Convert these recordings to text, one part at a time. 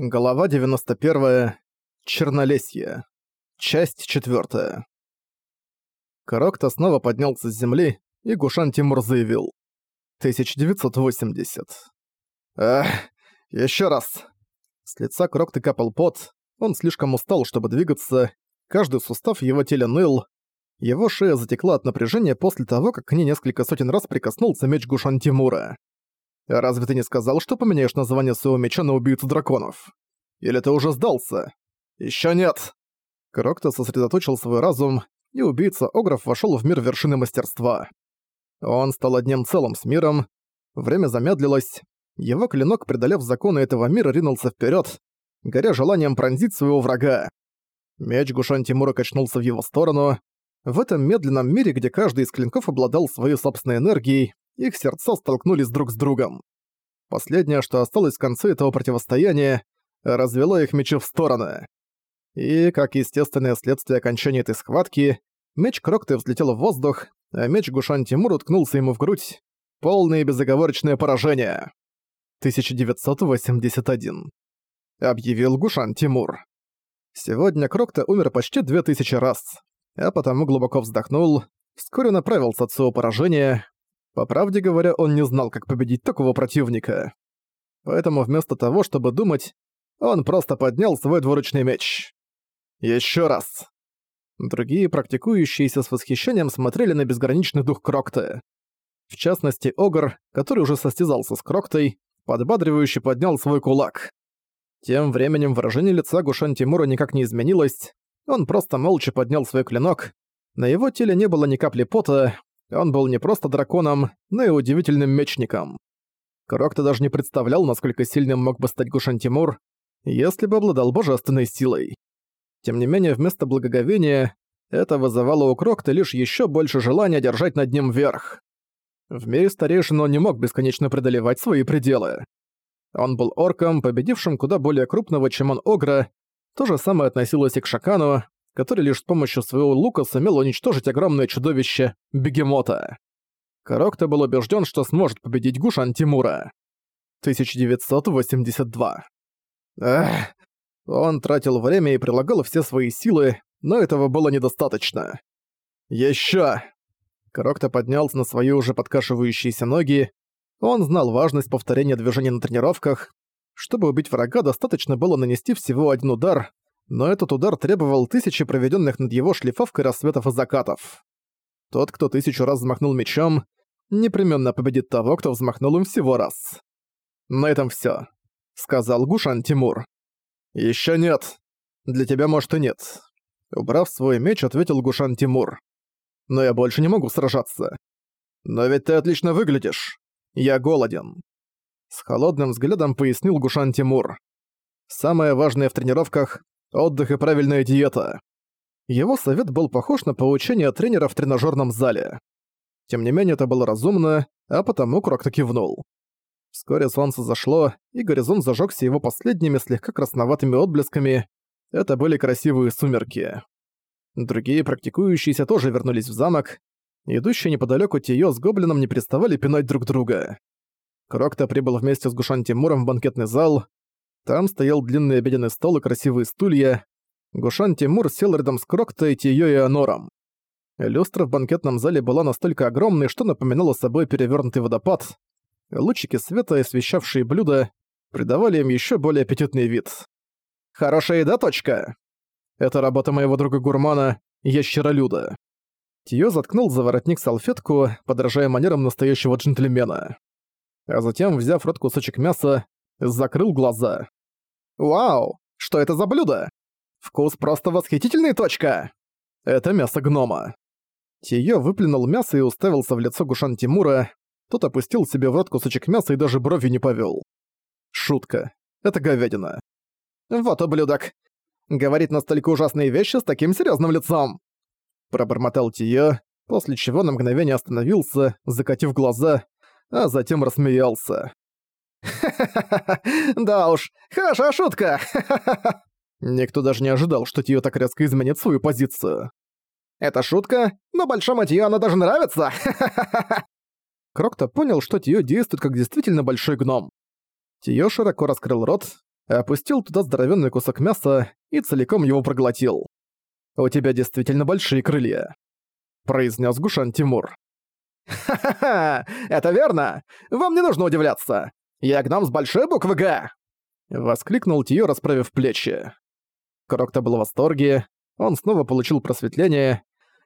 Глава 91. Чернолесье. Часть 4. Крокто снова поднялся с земли, и Гушан Тимур заявил. 1980. Эх, еще раз. С лица Крокты капал пот, он слишком устал, чтобы двигаться, каждый сустав его теле ныл, его шея затекла от напряжения после того, как к ней несколько сотен раз прикоснулся меч Гушан Тимура. Разве ты не сказал, что поменяешь название своего меча на убийцу драконов? Или ты уже сдался? Ещё нет!» Крокто сосредоточил свой разум, и убийца Огров вошёл в мир вершины мастерства. Он стал одним целым с миром, время замедлилось, его клинок, преодолев законы этого мира, ринулся вперёд, горя желанием пронзить своего врага. Меч Гушан Тимура качнулся в его сторону. В этом медленном мире, где каждый из клинков обладал своей собственной энергией, их сердца столкнулись друг с другом. Последнее, что осталось в конце этого противостояния, развело их мечи в стороны. И, как естественное следствие окончания этой схватки, меч Крокты взлетел в воздух, а меч Гушан Тимур уткнулся ему в грудь. Полное безоговорочное поражение. 1981. Объявил Гушан Тимур. Сегодня Крокта умер почти две тысячи раз, а потому глубоко вздохнул, вскоре направился от своего поражения, по правде говоря, он не знал, как победить такого противника. Поэтому вместо того, чтобы думать, он просто поднял свой двуручный меч. Еще раз. Другие практикующиеся с восхищением смотрели на безграничный дух Крокта. В частности, Огр, который уже состязался с Кроктой, подбадривающе поднял свой кулак. Тем временем выражение лица Гушан Тимура никак не изменилось, он просто молча поднял свой клинок, на его теле не было ни капли пота, он был не просто драконом, но и удивительным мечником. Крокто даже не представлял, насколько сильным мог бы стать Гушан Тимур, если бы обладал божественной силой. Тем не менее, вместо благоговения, это вызывало у Крокта лишь еще больше желания держать над ним верх. В мире старейшин он не мог бесконечно преодолевать свои пределы. Он был орком, победившим куда более крупного, чем он Огра, то же самое относилось и к Шакану, который лишь с помощью своего лука сумел уничтожить огромное чудовище — Бегемота. Корокто был убежден, что сможет победить Гушан Тимура. 1982. Эх, он тратил время и прилагал все свои силы, но этого было недостаточно. Еще! Корокто поднялся на свои уже подкашивающиеся ноги. Он знал важность повторения движений на тренировках. Чтобы убить врага, достаточно было нанести всего один удар, но этот удар требовал тысячи проведенных над его шлифовкой рассветов и закатов. Тот, кто тысячу раз взмахнул мечом, непременно победит того, кто взмахнул им всего раз. На этом все, сказал Гушан Тимур. Еще нет. Для тебя, может, и нет. Убрав свой меч, ответил Гушан Тимур. Но я больше не могу сражаться. Но ведь ты отлично выглядишь. Я голоден. С холодным взглядом пояснил Гушан Тимур. Самое важное в тренировках Отдых и правильная диета. Его совет был похож на поучение тренера в тренажерном зале. Тем не менее, это было разумно, а потому Крокто кивнул. Вскоре солнце зашло, и горизонт зажёгся его последними слегка красноватыми отблесками. Это были красивые сумерки. Другие практикующиеся тоже вернулись в замок. Идущие неподалёку Тиё с Гоблином не переставали пинать друг друга. Крокто прибыл вместе с Гушан Тимуром в банкетный зал. Там стоял длинный обеденный стол и красивые стулья. Гушан Тимур сел рядом с Кроктой, Тиё и Анором. Люстра в банкетном зале была настолько огромной, что напоминала собой перевернутый водопад. Лучики света, освещавшие блюда, придавали им еще более аппетитный вид. «Хорошая еда, точка!» Это работа моего друга-гурмана, ящеролюда. Тиё заткнул за воротник салфетку, подражая манерам настоящего джентльмена. А затем, взяв рот кусочек мяса, закрыл глаза. «Вау! Что это за блюдо? Вкус просто восхитительный, точка!» «Это мясо гнома». Тиё выплюнул мясо и уставился в лицо Гушан Тимура. Тот опустил себе в рот кусочек мяса и даже бровью не повёл. Шутка. Это говядина. «Вот ублюдок! Говорит настолько ужасные вещи с таким серьёзным лицом!» Пробормотал Тиё, после чего на мгновение остановился, закатив глаза, а затем рассмеялся. Да уж, хорошая шутка! Никто даже не ожидал, что Тио так резко изменит свою позицию. Это шутка, но большому Тио она даже нравится! Крокто понял, что Тио действует как действительно большой гном. Тио широко раскрыл рот, опустил туда здоровенный кусок мяса и целиком его проглотил. «У тебя действительно большие крылья», — произнес Гушан Тимур. «Ха-ха-ха! Это верно! Вам не нужно удивляться! Я гном с большой буквы «Г»!» Воскликнул Тио, расправив плечи. Крокто был в восторге, он снова получил просветление.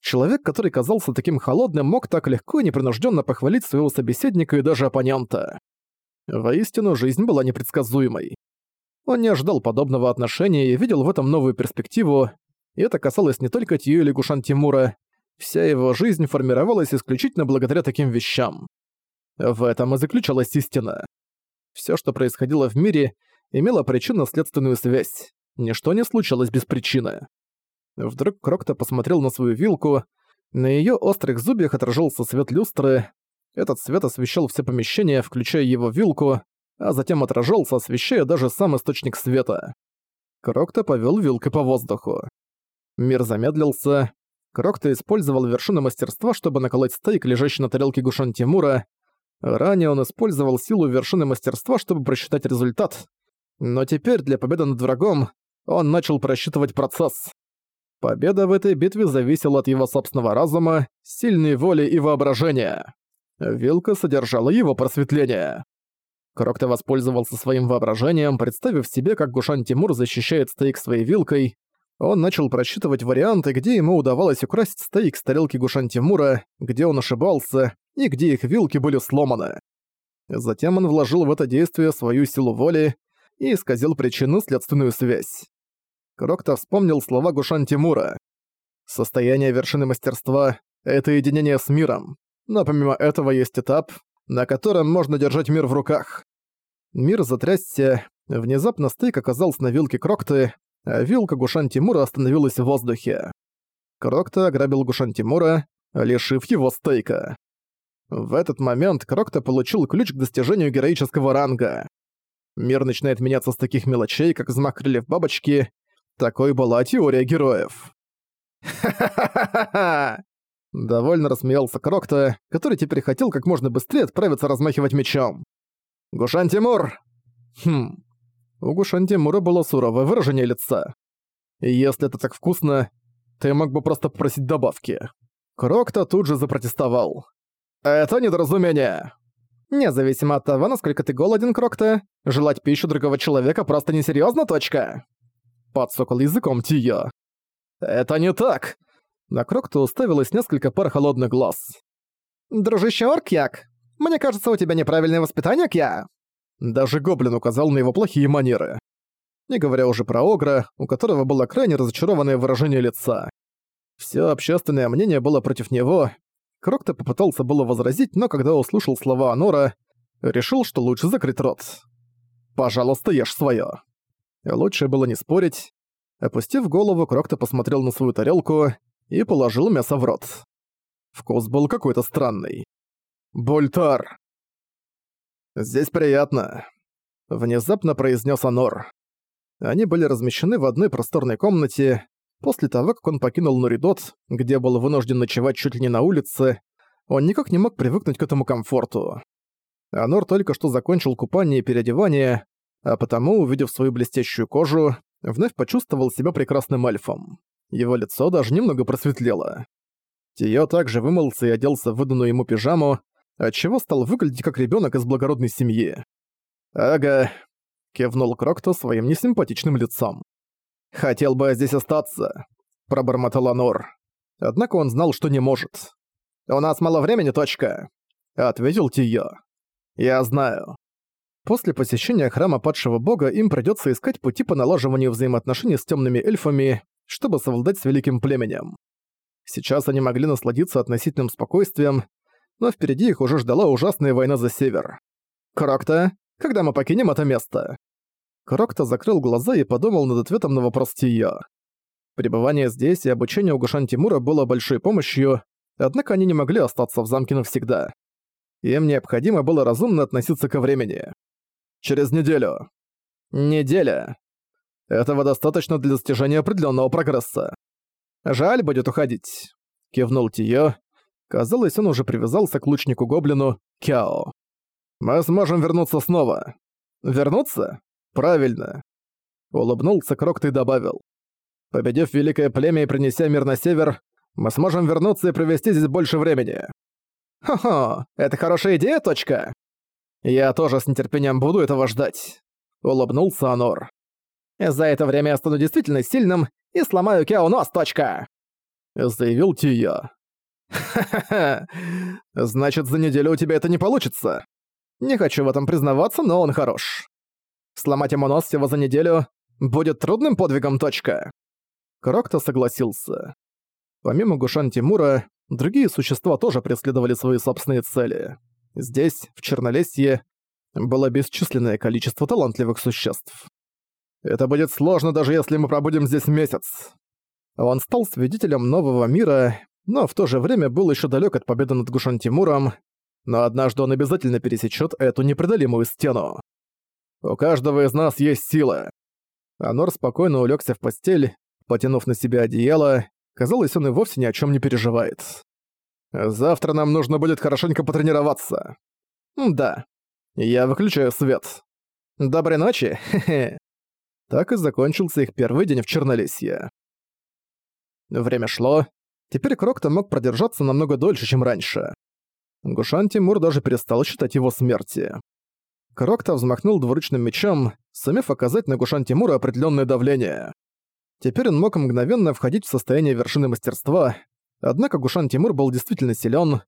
Человек, который казался таким холодным, мог так легко и непринужденно похвалить своего собеседника и даже оппонента. Воистину, жизнь была непредсказуемой. Он не ожидал подобного отношения и видел в этом новую перспективу, и это касалось не только Тью или Гушан Тимура, вся его жизнь формировалась исключительно благодаря таким вещам. В этом и заключалась истина. Всё, что происходило в мире, имело причинно-следственную связь. Ничто не случалось без причины. Вдруг Крокто посмотрел на свою вилку, на её острых зубьях отражался свет люстры, этот свет освещал все помещение, включая его вилку, а затем отражался, освещая даже сам источник света. Крокто повёл вилкой по воздуху. Мир замедлился. Крокто использовал вершину мастерства, чтобы наколоть стейк, лежащий на тарелке Гушан Тимура. Ранее он использовал силу вершины мастерства, чтобы просчитать результат. Но теперь для победы над врагом он начал просчитывать процесс. Победа в этой битве зависела от его собственного разума, сильной воли и воображения. Вилка содержала его просветление. Крокто воспользовался своим воображением, представив себе, как Гушан Тимур защищает стейк своей вилкой. Он начал просчитывать варианты, где ему удавалось украсть стейк с тарелки Гушан Тимура, где он ошибался, и где их вилки были сломаны. Затем он вложил в это действие свою силу воли и исказил причинно-следственную связь. Крокто вспомнил слова Гушан Тимура. «Состояние вершины мастерства — это единение с миром. Но помимо этого есть этап, на котором можно держать мир в руках. Мир затрясся, внезапно стейк оказался на вилке Крокты, а вилка Гушан Тимура остановилась в воздухе. Крокта ограбил Гушан Тимура, лишив его стейка. В этот момент Крокта получил ключ к достижению героического ранга. Мир начинает меняться с таких мелочей, как взмах крыльев бабочки. Такой была теория героев. «Ха-ха-ха-ха-ха!» Довольно рассмеялся Крокта, который теперь хотел как можно быстрее отправиться размахивать мечом. «Гушан Тимур!» Хм. У Гушан Тимура было суровое выражение лица. «Если это так вкусно, ты мог бы просто попросить добавки». Крокта тут же запротестовал. «Это недоразумение!» «Независимо от того, насколько ты голоден, Крокта, желать пищу другого человека просто несерьёзно, точка!» Подсокал языком Тия. «Это не так!» На Крокту уставилось несколько пар холодных глаз. «Дружище Оркьяк, мне кажется, у тебя неправильное воспитание, Кья!» Даже Гоблин указал на его плохие манеры. Не говоря уже про Огра, у которого было крайне разочарованное выражение лица. Всё общественное мнение было против него. Крокто попытался было возразить, но когда услышал слова Анора, решил, что лучше закрыть рот. «Пожалуйста, ешь своё». Лучше было не спорить. Опустив голову, Крокто посмотрел на свою тарелку и положил мясо в рот. Вкус был какой-то странный. «Бультар!» «Здесь приятно», — внезапно произнес Анор. Они были размещены в одной просторной комнате. После того, как он покинул Нуридот, где был вынужден ночевать чуть ли не на улице, он никак не мог привыкнуть к этому комфорту. Анор только что закончил купание и переодевание, а потому, увидев свою блестящую кожу, вновь почувствовал себя прекрасным эльфом. Его лицо даже немного просветлело. Тио также вымылся и оделся в выданную ему пижаму, отчего стал выглядеть как ребенок из благородной семьи. «Ага», — кивнул Крокто своим несимпатичным лицом. «Хотел бы здесь остаться», — пробормотал Анор. Однако он знал, что не может. «У нас мало времени, точка», — ответил Тио. «Я знаю». После посещения храма падшего бога им придётся искать пути по налаживанию взаимоотношений с тёмными эльфами, чтобы совладать с великим племенем. Сейчас они могли насладиться относительным спокойствием, но впереди их уже ждала ужасная война за север. «Крокта, когда мы покинем это место?» Крокта закрыл глаза и подумал над ответом на вопрос Тия. Пребывание здесь и обучение у Гушан Тимура было большой помощью, однако они не могли остаться в замке навсегда. Им необходимо было разумно относиться ко времени. Через неделю. Неделя. Этого достаточно для достижения определенного прогресса. Жаль будет уходить. Кивнул Тио. Казалось, он уже привязался к лучнику-гоблину Кяо. Мы сможем вернуться снова. Вернуться? Правильно. Улыбнулся Крокт и добавил. Победив великое племя и принеся мир на север, мы сможем вернуться и провести здесь больше времени. Хо-хо, это хорошая идея, точка. Я тоже с нетерпением буду этого ждать. Улыбнулся Анор. За это время я стану действительно сильным и сломаю Кяо нос, точка. Заявил Тия. Ха-ха-ха. Значит, за неделю у тебя это не получится. Не хочу в этом признаваться, но он хорош. Сломать ему нос всего за неделю будет трудным подвигом, точка. Крокто согласился. Помимо Гушан Тимура, другие существа тоже преследовали свои собственные цели. Здесь, в Чернолесье, было бесчисленное количество талантливых существ. Это будет сложно, даже если мы пробудем здесь месяц. Он стал свидетелем нового мира, но в то же время был еще далек от победы над Гушан Тимуром, но однажды он обязательно пересечет эту непреодолимую стену. У каждого из нас есть сила. Анор спокойно улегся в постель, потянув на себя одеяло. Казалось, он и вовсе ни о чем не переживает. Завтра нам нужно будет хорошенько потренироваться. Да. Я выключаю свет. Доброй ночи, хе-хе. Так и закончился их первый день в Чернолесье. Время шло. Теперь Крокто мог продержаться намного дольше, чем раньше. Гушан Тимур даже перестал считать его смерти. Крокто взмахнул двуручным мечом, сумев оказать на Гушан Тимура определенное давление. Теперь он мог мгновенно входить в состояние вершины мастерства, однако Гушан Тимур был действительно силен.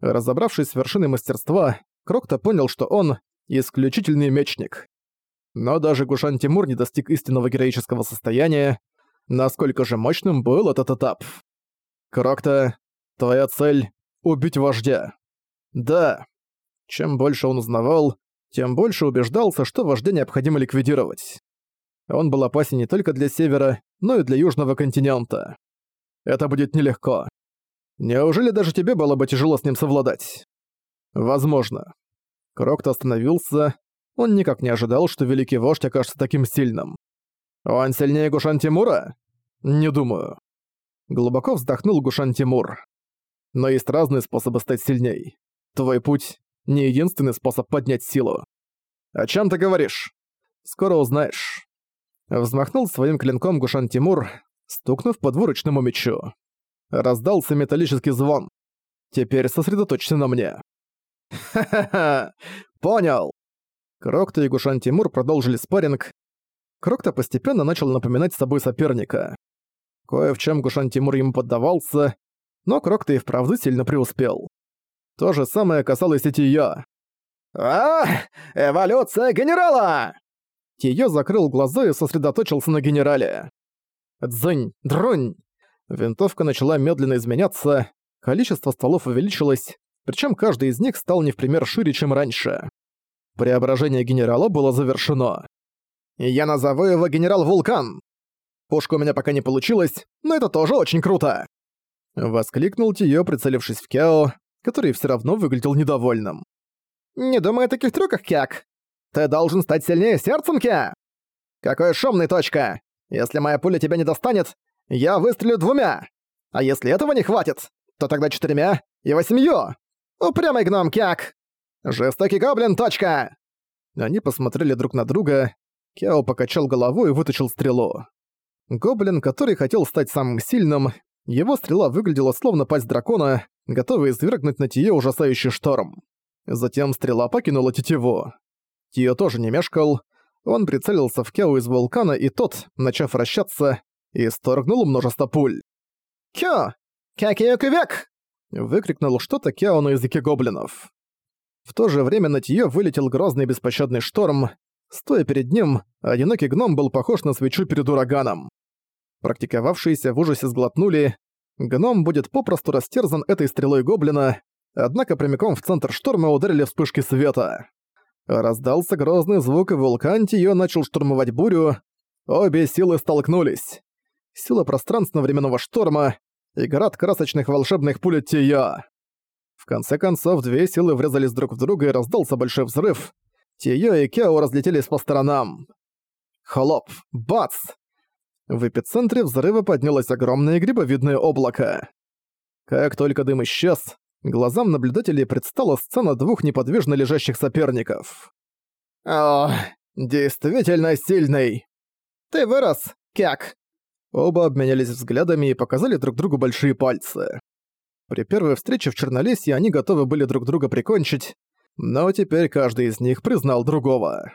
Разобравшись с вершиной мастерства, Крокто понял, что он — исключительный мечник. Но даже Гушан Тимур не достиг истинного героического состояния, насколько же мощным был этот этап. Крокто, твоя цель — убить вождя. Да. Чем больше он узнавал, тем больше убеждался, что вождя необходимо ликвидировать. Он был опасен не только для Севера, но и для Южного континента. Это будет нелегко. Неужели даже тебе было бы тяжело с ним совладать? Возможно. Крокто остановился. Он никак не ожидал, что Великий Вождь окажется таким сильным. Он сильнее Гушан Тимура? Не думаю. Глубоко вздохнул Гушан Тимур. Но есть разные способы стать сильней. Твой путь — не единственный способ поднять силу. О чем ты говоришь? Скоро узнаешь. Взмахнул своим клинком Гушан Тимур, стукнув по двуручному мечу. Раздался металлический звон. Теперь сосредоточься на мне. Ха-ха-ха! Понял! Крокто и Гушан Тимур продолжили спарринг. Крокто постепенно начал напоминать собой соперника. Кое в чем Гушан Тимур ему поддавался, но Крокто и вправду сильно преуспел. То же самое касалось и Тиё. а Эволюция генерала!» Тиё закрыл глаза и сосредоточился на генерале. Дзынь, друнь! Винтовка начала медленно изменяться, количество стволов увеличилось, причем каждый из них стал не в пример шире, чем раньше. Преображение генерала было завершено. «Я назову его генерал Вулкан!» Пушка у меня пока не получилось, но это тоже очень круто!» Воскликнул Тиё, прицелившись в Кяо, который все равно выглядел недовольным. «Не думай о таких трюках, Кяк! Ты должен стать сильнее сердцем, Кя! Какой шумный, точка! Если моя пуля тебя не достанет, я выстрелю двумя! А если этого не хватит, то тогда четырьмя и восемью! Упрямый гном, Кяк! Жестокий гоблин, точка!» Они посмотрели друг на друга, Кяо покачал головой и вытащил стрелу. Гоблин, который хотел стать самым сильным, его стрела выглядела словно пасть дракона, готовый извергнуть на Тие ужасающий шторм. Затем стрела покинула тетиву. Тио тоже не мешкал. Он прицелился в Кео из вулкана, и тот, начав вращаться, исторгнул множество пуль. «Кё! Кякиёкювек!» выкрикнул что-то Кео на языке гоблинов. В то же время на Тиё вылетел грозный беспощадный шторм. Стоя перед ним, одинокий гном был похож на свечу перед ураганом. Практиковавшиеся в ужасе сглотнули, Гном будет попросту растерзан этой стрелой гоблина, однако прямиком в центр шторма ударили вспышки света. Раздался грозный звук, и вулкан Тиё начал штурмовать бурю. Обе силы столкнулись. Сила пространственно-временного шторма и град красочных волшебных пуль Тиё. В конце концов, две силы врезались друг в друга и раздался большой взрыв. Тиё и Кео разлетелись по сторонам. Хлоп! Бац! В эпицентре взрыва поднялось огромное грибовидное облако. Как только дым исчез, глазам наблюдателей предстала сцена двух неподвижно лежащих соперников. «О, Действительно сильный. Ты вырос, как? Оба обменялись взглядами и показали друг другу большие пальцы. При первой встрече в Чернолесье они готовы были друг друга прикончить, но теперь каждый из них признал другого.